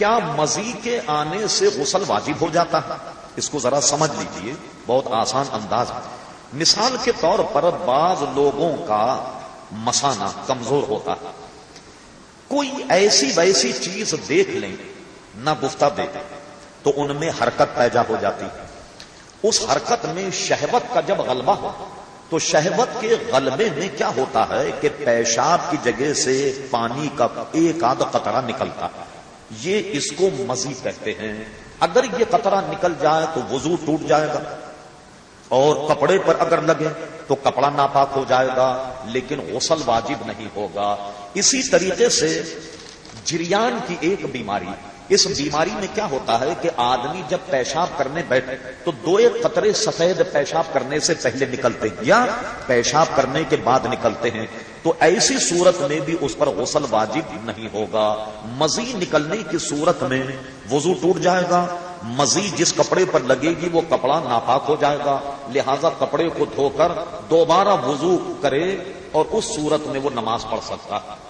کیا مزی کے آنے سے غسل واجب ہو جاتا؟ ہے اس کو ذرا سمجھ لیجیے، بہت آسان انداز ہے۔ مثال کے طور پر بعض لوگوں کا مسانہ کمزور ہوتا ہے۔ کوئی ایسی ویسی چیز دیکھ لیں، نہ گفتہ دے تو ان میں حرکت پیدا ہو جاتی۔ ہے اس حرکت میں شہوت کا جب غلبہ ہو، تو شہوت کے غلبے میں کیا ہوتا ہے کہ پیشاب کی جگہ سے پانی کا ایک آدھ قطرہ نکلتا ہے۔ یہ اس کو مزید کہتے ہیں، اگر یہ قطرہ نکل جائے تو وضو ٹوٹ جائے گا۔ اور کپڑے پر اگر لگے تو کپڑا ناپاک ہو جائے گا، لیکن غسل واجب نہیں ہوگا۔ اسی طریقے سے جریان کی ایک بیماری اس بیماری میں کیا ہوتا ہے کہ آدمی جب پیشاب کرنے بیٹھے تو دو ایک قطرے سفید پیشاب کرنے سے پہلے نکلتے ہیں، یا پیشاب کرنے کے بعد نکلتے ہیں۔ تو ایسی صورت میں بھی اس پر غسل واجب نہیں ہوگا۔ مزید نکلنے کی صورت میں وضو ٹوٹ جائے گا۔ مزید جس کپڑے پر لگے گی وہ کپڑا ناپاک ہو جائے گا۔ لہذا کپڑے کو دھو کر دوبارہ وضو کرے اور اس صورت میں وہ نماز پڑھ سکتا ہے۔